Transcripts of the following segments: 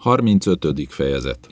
35. fejezet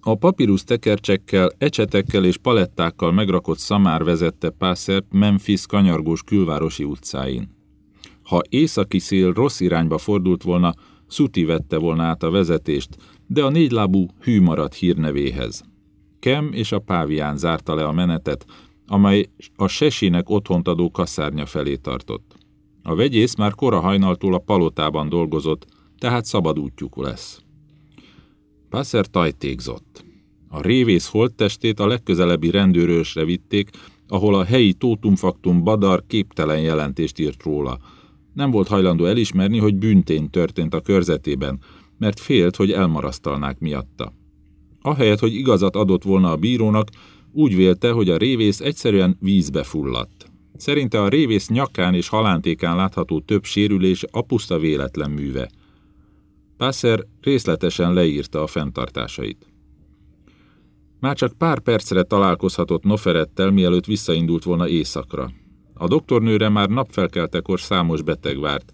A papírus tekercsekkel, ecsetekkel és palettákkal megrakott szamár vezette Pászert Memphis kanyargós külvárosi utcáin. Ha északi szél rossz irányba fordult volna, Szuti vette volna át a vezetést, de a négylábú hű maradt hírnevéhez. Kem és a pávián zárta le a menetet, amely a sesének otthont adó kaszárnya felé tartott. A vegyész már kora hajnaltól a palotában dolgozott, tehát szabad útjuk lesz. Pászer tajtékzott. A révész holttestét a legközelebbi rendőrősre vitték, ahol a helyi tótumfaktum Badar képtelen jelentést írt róla. Nem volt hajlandó elismerni, hogy bűntény történt a körzetében, mert félt, hogy elmarasztalnák miatta. Ahelyett, hogy igazat adott volna a bírónak, úgy vélte, hogy a révész egyszerűen vízbe fulladt. Szerinte a révész nyakán és halántékán látható több sérülés a puszta véletlen műve. Pászer részletesen leírta a fenntartásait. Már csak pár percre találkozhatott Noferettel, mielőtt visszaindult volna éjszakra. A doktornőre már napfelkeltekor számos beteg várt.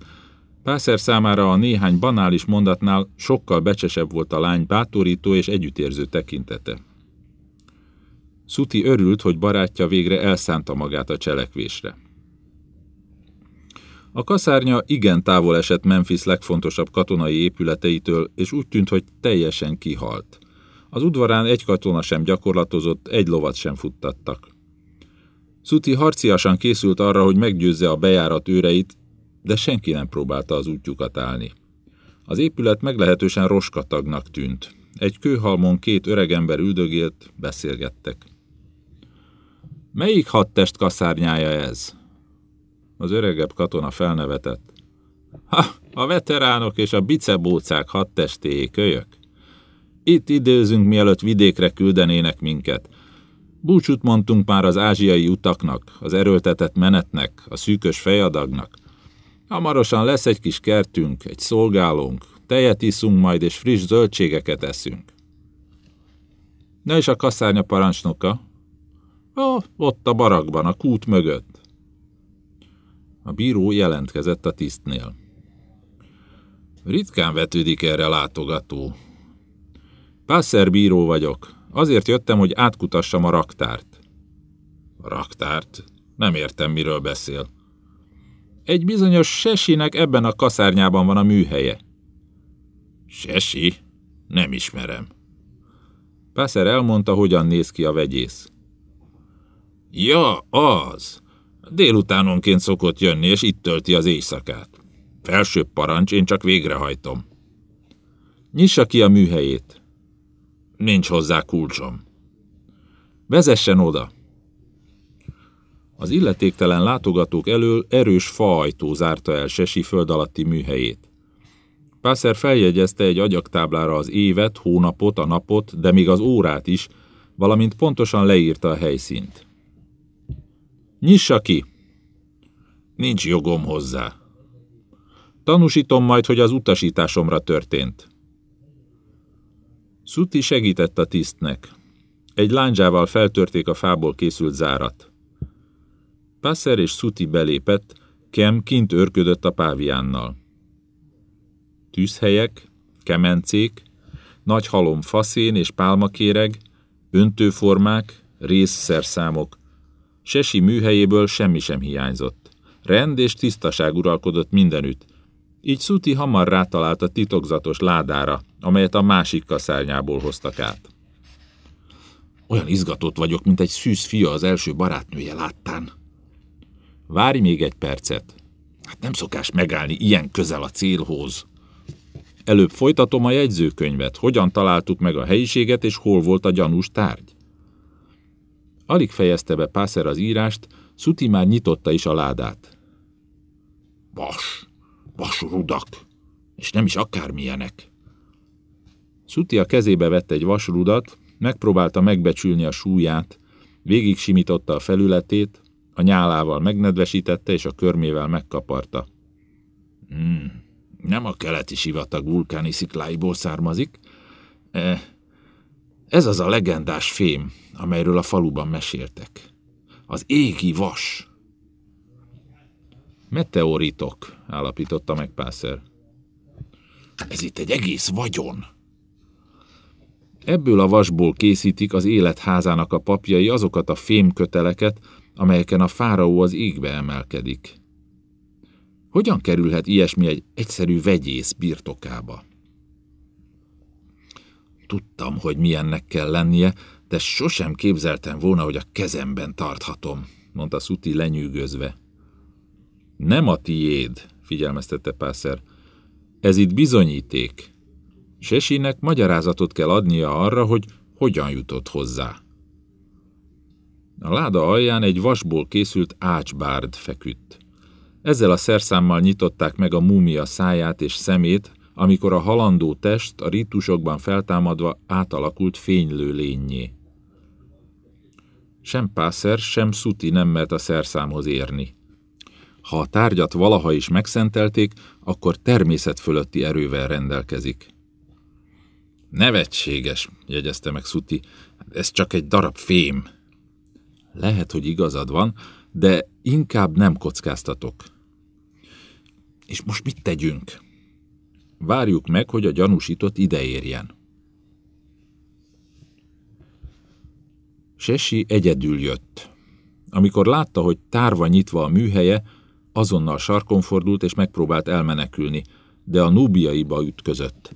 Pászer számára a néhány banális mondatnál sokkal becsesebb volt a lány bátorító és együttérző tekintete. Szuti örült, hogy barátja végre elszánta magát a cselekvésre. A kaszárnya igen távol esett Memphis legfontosabb katonai épületeitől, és úgy tűnt, hogy teljesen kihalt. Az udvarán egy katona sem gyakorlatozott, egy lovat sem futtattak. Szuti harciasan készült arra, hogy meggyőzze a bejárat őreit, de senki nem próbálta az útjukat állni. Az épület meglehetősen roskatagnak tűnt. Egy kőhalmon két öregember üldögélt, beszélgettek. Melyik hadtest kaszárnyája ez? Az öregebb katona felnevetett. Ha, a veteránok és a bicebócák hadtestéjé kölyök. Itt időzünk, mielőtt vidékre küldenének minket. Búcsút mondtunk már az ázsiai utaknak, az erőltetett menetnek, a szűkös fejadagnak. Hamarosan lesz egy kis kertünk, egy szolgálónk, tejet iszunk majd, és friss zöldségeket eszünk. Na és a kaszárnya parancsnoka? Ó, ott a barakban, a kút mögött. A bíró jelentkezett a tisztnél. Ritkán vetődik erre látogató. Pászer bíró vagyok. Azért jöttem, hogy átkutassam a raktárt. A raktárt? Nem értem, miről beszél. Egy bizonyos Sesinek ebben a kaszárnyában van a műhelye. Sesi? Nem ismerem. Pászer elmondta, hogyan néz ki a vegyész. Ja, az. Délutánonként szokott jönni, és itt tölti az éjszakát. Felsőbb parancs, én csak végrehajtom. Nyissa ki a műhelyét. Nincs hozzá kulcsom. Vezessen oda. Az illetéktelen látogatók elől erős faajtó zárta el Sesi föld alatti műhelyét. Pászer feljegyezte egy agyaktáblára az évet, hónapot, a napot, de még az órát is, valamint pontosan leírta a helyszínt. Nyissa ki! Nincs jogom hozzá. Tanúsítom majd, hogy az utasításomra történt. Szuti segített a tisztnek. Egy lándzsával feltörték a fából készült zárat. Passer és Szuti belépett, Kem kint őrködött a páviánnal. Tűzhelyek, kemencék, nagy halom faszén és pálmakéreg, öntőformák, részszerszámok, Sesi műhelyéből semmi sem hiányzott. Rend és tisztaság uralkodott mindenütt. Így Szuti hamar rátalált a titokzatos ládára, amelyet a másik kaszárnyából hoztak át. Olyan izgatott vagyok, mint egy szűz fia az első barátnője láttán. Várj még egy percet. Hát nem szokás megállni ilyen közel a célhoz. Előbb folytatom a jegyzőkönyvet. Hogyan találtuk meg a helyiséget, és hol volt a gyanús tárgy? Alig fejezte be Pászer az írást, Szuti már nyitotta is a ládát. Vas, vas rudak, és nem is akármilyenek. Szuti a kezébe vette egy vasrudat, megpróbálta megbecsülni a súlyát, végig simította a felületét, a nyálával megnedvesítette és a körmével megkaparta. Hmm, nem a keleti sivatag vulkáni szikláiból származik. E, ez az a legendás fém, amelyről a faluban meséltek. Az égi vas. Meteoritok, állapította meg Pászer. Ez itt egy egész vagyon. Ebből a vasból készítik az életházának a papjai azokat a fémköteleket, amelyeken a fáraó az égbe emelkedik. Hogyan kerülhet ilyesmi egy egyszerű vegyész birtokába? Tudtam, hogy milyennek kell lennie, de sosem képzeltem volna, hogy a kezemben tarthatom, mondta Szuti lenyűgözve. Nem a tiéd, figyelmeztette Pászer. Ez itt bizonyíték. Sesinek magyarázatot kell adnia arra, hogy hogyan jutott hozzá. A láda alján egy vasból készült ácsbárd feküdt. Ezzel a szerszámmal nyitották meg a múmia száját és szemét, amikor a halandó test a ritusokban feltámadva átalakult fénylő lényé. Sem Pászer, sem Szuti nem mert a szerszámhoz érni. Ha a tárgyat valaha is megszentelték, akkor természet fölötti erővel rendelkezik. Nevetséges, jegyezte meg Szuti, ez csak egy darab fém. Lehet, hogy igazad van, de inkább nem kockáztatok. És most mit tegyünk? Várjuk meg, hogy a gyanúsított ideérjen. Sesi egyedül jött. Amikor látta, hogy tárva nyitva a műhelye, azonnal sarkon fordult és megpróbált elmenekülni, de a núbiaiba ütközött.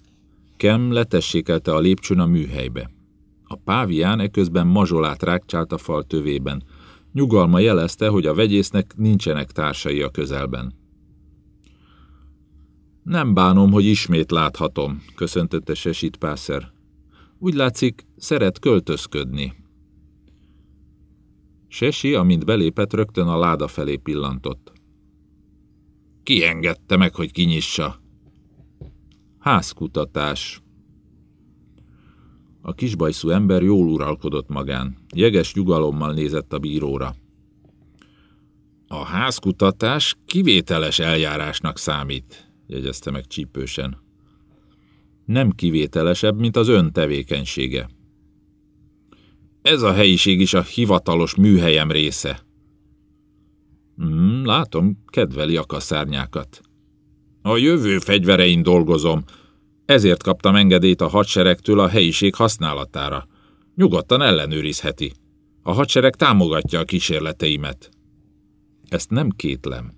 Kem letessékelte a lépcsőn a műhelybe. A pávián eközben mazsolát rákcsált a fal tövében. Nyugalma jelezte, hogy a vegyésznek nincsenek társai a közelben. Nem bánom, hogy ismét láthatom, köszöntötte Sesit Pászer. Úgy látszik, szeret költözködni. Sesi, amint belépett, rögtön a láda felé pillantott. Ki engedte meg, hogy kinyissa? Házkutatás. A kisbajszú ember jól uralkodott magán. Jeges nyugalommal nézett a bíróra. A házkutatás kivételes eljárásnak számít, jegyezte meg csípősen. Nem kivételesebb, mint az ön tevékenysége. Ez a helyiség is a hivatalos műhelyem része. Hmm, látom, kedveli a kaszárnyákat. A jövő fegyverein dolgozom, ezért kaptam engedélyt a hadseregtől a helyiség használatára. Nyugodtan ellenőrizheti. A hadsereg támogatja a kísérleteimet. Ezt nem kétlem.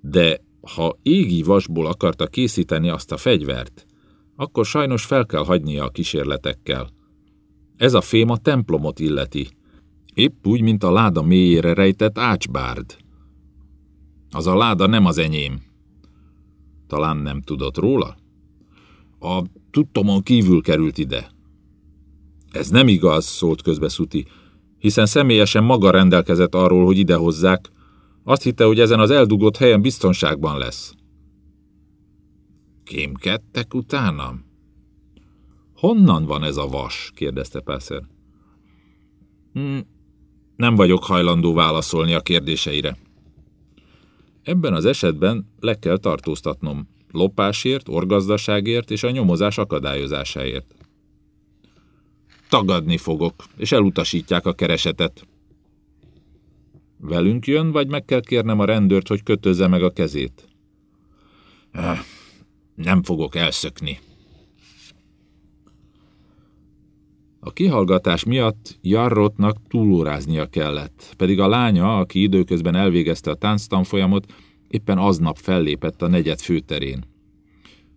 De ha égi vasból akarta készíteni azt a fegyvert, akkor sajnos fel kell hagynia a kísérletekkel. Ez a fém a templomot illeti. Épp úgy, mint a láda mélyére rejtett ácsbárd. Az a láda nem az enyém. Talán nem tudott róla? A tudtomon kívül került ide. Ez nem igaz, szólt közbe Szuti, hiszen személyesen maga rendelkezett arról, hogy idehozzák. Azt hitte, hogy ezen az eldugott helyen biztonságban lesz. Kémkedtek utánam? Honnan van ez a vas? kérdezte Pászer. Hmm, nem vagyok hajlandó válaszolni a kérdéseire. Ebben az esetben le kell tartóztatnom lopásért, orgazdaságért és a nyomozás akadályozásáért. Tagadni fogok, és elutasítják a keresetet. Velünk jön, vagy meg kell kérnem a rendőrt, hogy kötözze meg a kezét? Nem fogok elszökni. A kihallgatás miatt Jarrotnak túlóráznia kellett, pedig a lánya, aki időközben elvégezte a tánctanfolyamot, éppen aznap fellépett a negyed főterén.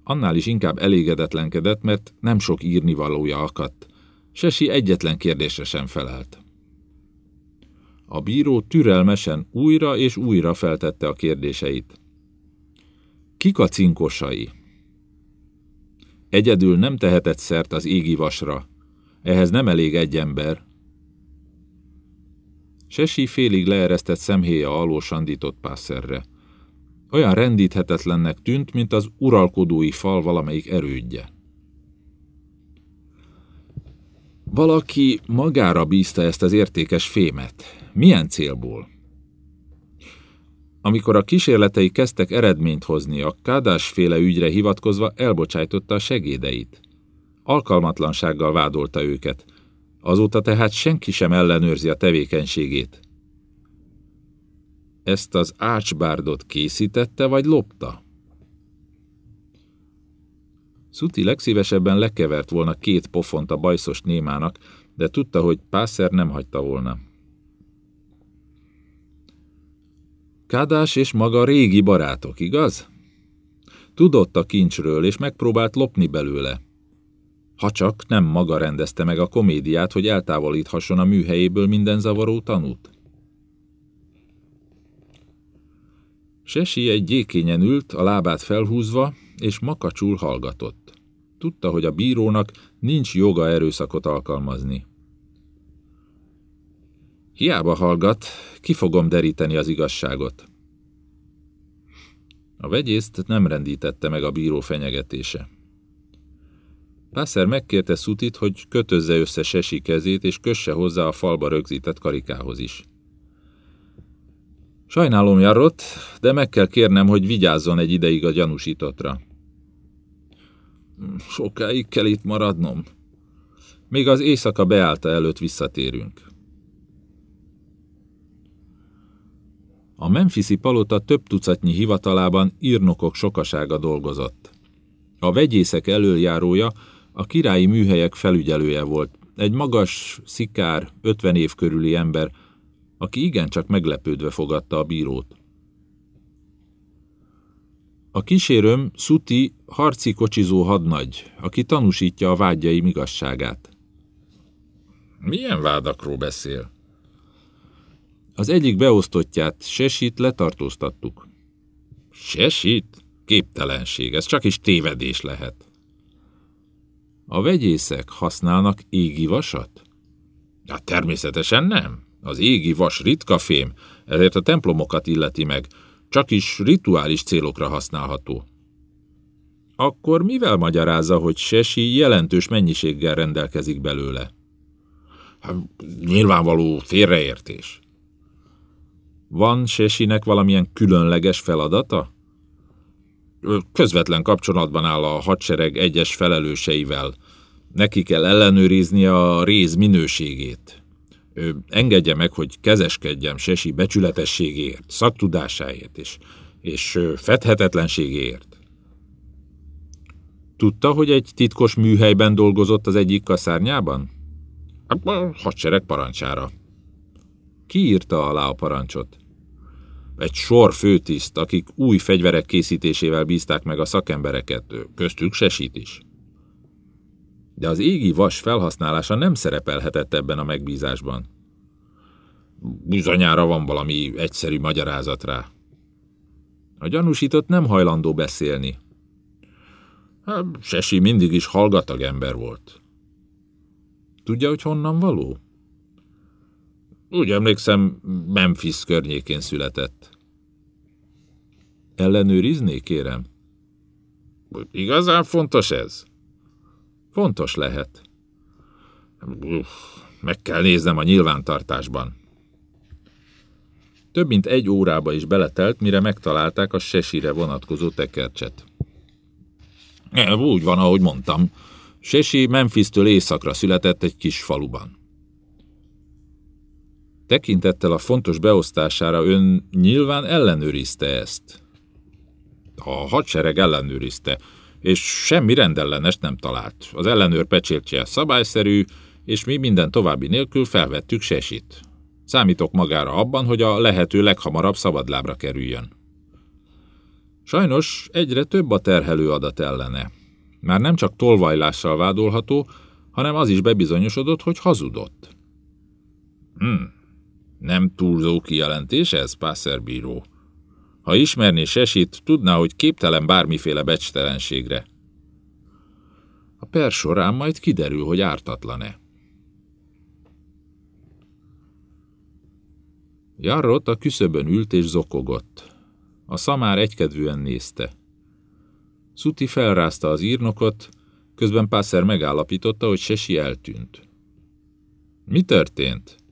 Annál is inkább elégedetlenkedett, mert nem sok írnivalója akadt. Sesi egyetlen kérdésre sem felelt. A bíró türelmesen újra és újra feltette a kérdéseit. Kik a cinkosai? Egyedül nem tehetett szert az égi vasra. Ehhez nem elég egy ember. Sesi félig leeresztett szemhéja alól sandított pászerre. Olyan rendíthetetlennek tűnt, mint az uralkodói fal valamelyik erődje. Valaki magára bízta ezt az értékes fémet. Milyen célból? Amikor a kísérletei kezdtek eredményt hozni, a kádásféle ügyre hivatkozva elbocsájtotta a segédeit. Alkalmatlansággal vádolta őket. Azóta tehát senki sem ellenőrzi a tevékenységét. Ezt az ácsbárdot készítette, vagy lopta? Szuti legszívesebben lekevert volna két pofont a bajszos némának, de tudta, hogy Pászer nem hagyta volna. Kádás és maga régi barátok, igaz? Tudott a kincsről, és megpróbált lopni belőle. Ha csak nem maga rendezte meg a komédiát, hogy eltávolíthasson a műhelyéből minden zavaró tanút. Sesi egy gyékényen ült, a lábát felhúzva, és makacsul hallgatott. Tudta, hogy a bírónak nincs joga erőszakot alkalmazni. Hiába hallgat, ki fogom deríteni az igazságot. A vegyészt nem rendítette meg a bíró fenyegetése. Pászer megkérte Szutit, hogy kötözze össze Sesi kezét, és kösse hozzá a falba rögzített karikához is. Sajnálom, Jarrot, de meg kell kérnem, hogy vigyázzon egy ideig a gyanúsítottra. Sokáig kell itt maradnom. Még az éjszaka beállta előtt visszatérünk. A Memphisi palota több tucatnyi hivatalában írnokok sokasága dolgozott. A vegyészek előjárója a királyi műhelyek felügyelője volt, egy magas, szikár, ötven év körüli ember, aki igencsak meglepődve fogadta a bírót. A kísérőm Szuti harci kocsizó hadnagy, aki tanúsítja a vágyai igazságát. Milyen vádakról beszél? Az egyik beosztottját, Sesit letartóztattuk. Sesit? Képtelenség, ez csak is tévedés lehet. A vegyészek használnak égi vasat? Ja, természetesen nem. Az égi vas ritka fém, ezért a templomokat illeti meg, csak is rituális célokra használható. Akkor mivel magyarázza, hogy Sesi jelentős mennyiséggel rendelkezik belőle? Hát, nyilvánvaló félreértés. Van Sesinek valamilyen különleges feladata? Közvetlen kapcsolatban áll a hadsereg egyes felelőseivel. Neki kell ellenőrizni a réz minőségét. Ő engedje meg, hogy kezeskedjem Sesi becsületességéért, szaktudásáért és, és fedhetetlenségéért. Tudta, hogy egy titkos műhelyben dolgozott az egyik kaszárnyában? A hadsereg parancsára. Ki írta alá a parancsot? Egy sor főtiszt, akik új fegyverek készítésével bízták meg a szakembereket, köztük Sesit is. De az égi vas felhasználása nem szerepelhetett ebben a megbízásban. Bizonyára van valami egyszerű magyarázat rá. A gyanúsított nem hajlandó beszélni. Hát, Sesi mindig is hallgatag ember volt. Tudja, hogy honnan való? Úgy emlékszem, Memphis környékén született. Ellenőrizni, kérem? Igazán fontos ez? Fontos lehet. Meg kell néznem a nyilvántartásban. Több mint egy órába is beletelt, mire megtalálták a sesire vonatkozó tekercset. Úgy van, ahogy mondtam. Sesi Memphis-től északra született egy kis faluban. Tekintettel a fontos beosztására ön nyilván ellenőrizte ezt. A hadsereg ellenőrizte, és semmi rendellenest nem talált. Az ellenőr pecsértje szabályszerű, és mi minden további nélkül felvettük Sesit. Számítok magára abban, hogy a lehető leghamarabb szabadlábra kerüljön. Sajnos egyre több a terhelő adat ellene. Már nem csak tolvajlással vádolható, hanem az is bebizonyosodott, hogy hazudott. Hmm, nem túlzó kijelentés ez, Pászerbíró? Ha ismerné Sesit, tudná, hogy képtelen bármiféle becstelenségre. A per során majd kiderül, hogy ártatlan-e. Jarrott a küszöbön ült és zokogott. A szamár egykedvűen nézte. Szuti felrázta az írnokot, közben Pászer megállapította, hogy Sesi eltűnt. Mi történt?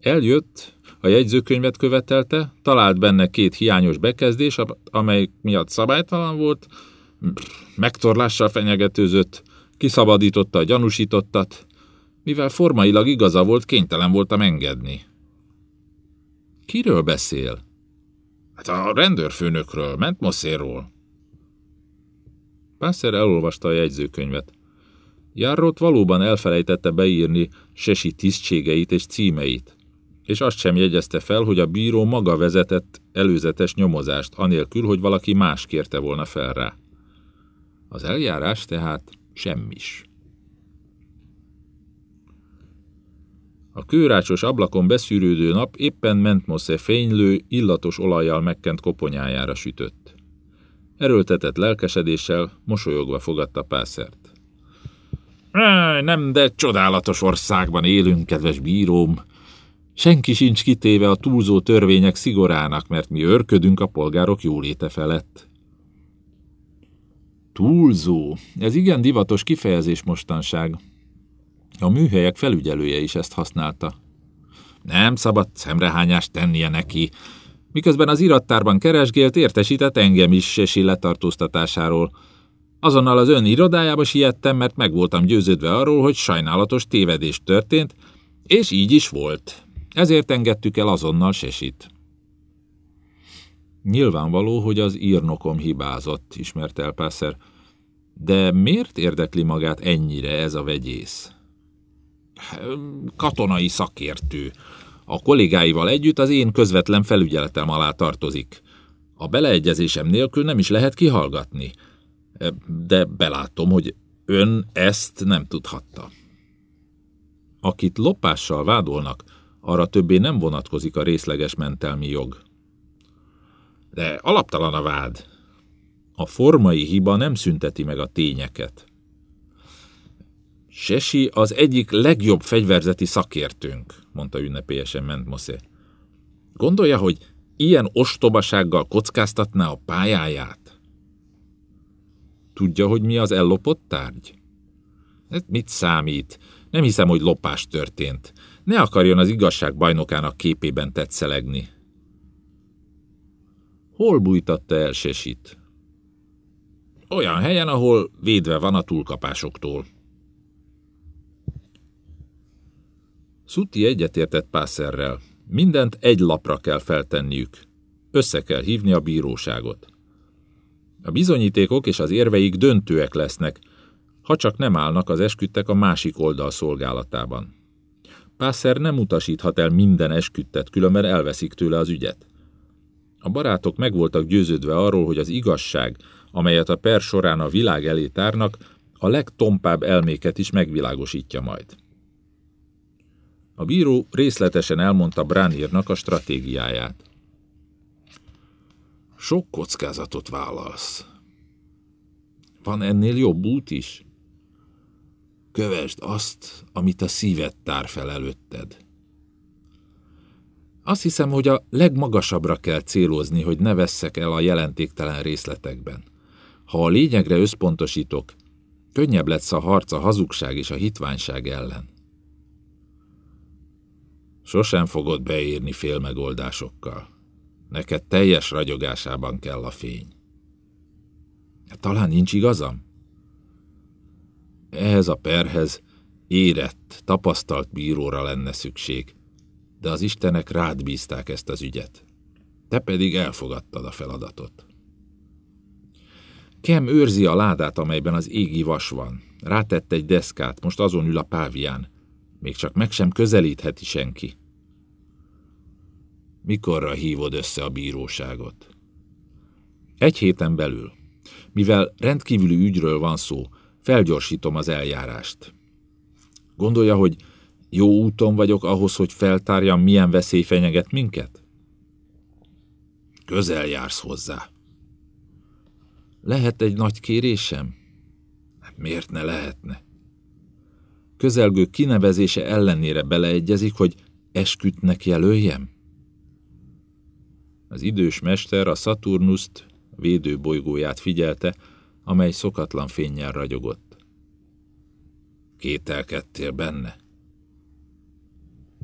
Eljött, a jegyzőkönyvet követelte, talált benne két hiányos bekezdés, amely miatt szabálytalan volt, megtorlással fenyegetőzött, kiszabadította a gyanúsítottat, mivel formailag igaza volt, kénytelen voltam engedni. Kiről beszél? Hát a rendőrfőnökről, Mentmoszéról. Pászer elolvasta a jegyzőkönyvet. Járrót valóban elfelejtette beírni Sesi tisztségeit és címeit, és azt sem jegyezte fel, hogy a bíró maga vezetett előzetes nyomozást, anélkül, hogy valaki más kérte volna fel rá. Az eljárás tehát semmis. A kőrácsos ablakon beszűrődő nap éppen Mentmosze fénylő, illatos olajjal megkent koponyájára sütött. Erőltetett lelkesedéssel, mosolyogva fogadta Pászert. Nem, de csodálatos országban élünk, kedves bíróm. Senki sincs kitéve a túlzó törvények szigorának, mert mi örködünk a polgárok jóléte felett. Túlzó. Ez igen divatos kifejezés mostanság. A műhelyek felügyelője is ezt használta. Nem szabad szemrehányást tennie neki. Miközben az irattárban keresgélt, értesített engem is Sesi letartóztatásáról. Azonnal az ön irodájába siettem, mert meg voltam győződve arról, hogy sajnálatos tévedés történt, és így is volt. Ezért engedtük el azonnal Sesit. Nyilvánvaló, hogy az írnokom hibázott, ismert el Pászer. De miért érdekli magát ennyire ez a vegyész? Katonai szakértő. A kollégáival együtt az én közvetlen felügyeletem alá tartozik. A beleegyezésem nélkül nem is lehet kihallgatni. De belátom, hogy ön ezt nem tudhatta. Akit lopással vádolnak, arra többé nem vonatkozik a részleges mentelmi jog. De alaptalan a vád. A formai hiba nem szünteti meg a tényeket. Sesi az egyik legjobb fegyverzeti szakértőnk, mondta ünnepélyesen Mentmoszé. Gondolja, hogy ilyen ostobasággal kockáztatná a pályáját? Tudja, hogy mi az ellopott tárgy? Ez mit számít? Nem hiszem, hogy lopás történt. Ne akarjon az igazság bajnokának képében tetszelegni. Hol bújtatta el Sesit? Olyan helyen, ahol védve van a túlkapásoktól. Szuti egyetértett Pászerrel. Mindent egy lapra kell feltenniük. Össze kell hívni a bíróságot. A bizonyítékok és az érveik döntőek lesznek, ha csak nem állnak az esküdtek a másik oldal szolgálatában. Pászer nem utasíthat el minden esküdtet, különben elveszik tőle az ügyet. A barátok meg voltak győződve arról, hogy az igazság, amelyet a per során a világ elé tárnak, a legtompább elméket is megvilágosítja majd. A bíró részletesen elmondta Bránírnak a stratégiáját. Sok kockázatot vállalsz. Van ennél jobb út is? Kövesd azt, amit a szíved tár fel előtted. Azt hiszem, hogy a legmagasabbra kell célozni, hogy ne vesszek el a jelentéktelen részletekben. Ha a lényegre összpontosítok, könnyebb lesz a harc a hazugság és a hitványság ellen. Sosem fogod beírni félmegoldásokkal. Neked teljes ragyogásában kell a fény. Talán nincs igazam? Ehhez a perhez érett, tapasztalt bíróra lenne szükség, de az istenek rád bízták ezt az ügyet. Te pedig elfogadtad a feladatot. Kem őrzi a ládát, amelyben az égi vas van. Rátett egy deszkát, most azon ül a pávián. Még csak meg sem közelítheti senki. Mikorra hívod össze a bíróságot? Egy héten belül. Mivel rendkívüli ügyről van szó, felgyorsítom az eljárást. Gondolja, hogy jó úton vagyok ahhoz, hogy feltárjam, milyen veszély fenyeget minket? Közel jársz hozzá. Lehet egy nagy kérésem? Hát miért ne lehetne? Közelgő kinevezése ellenére beleegyezik, hogy eskütnek jelöljem? Az idős mester a Saturnuszt, védőbolygóját figyelte, amely szokatlan fényjel ragyogott. Kételkedtél benne?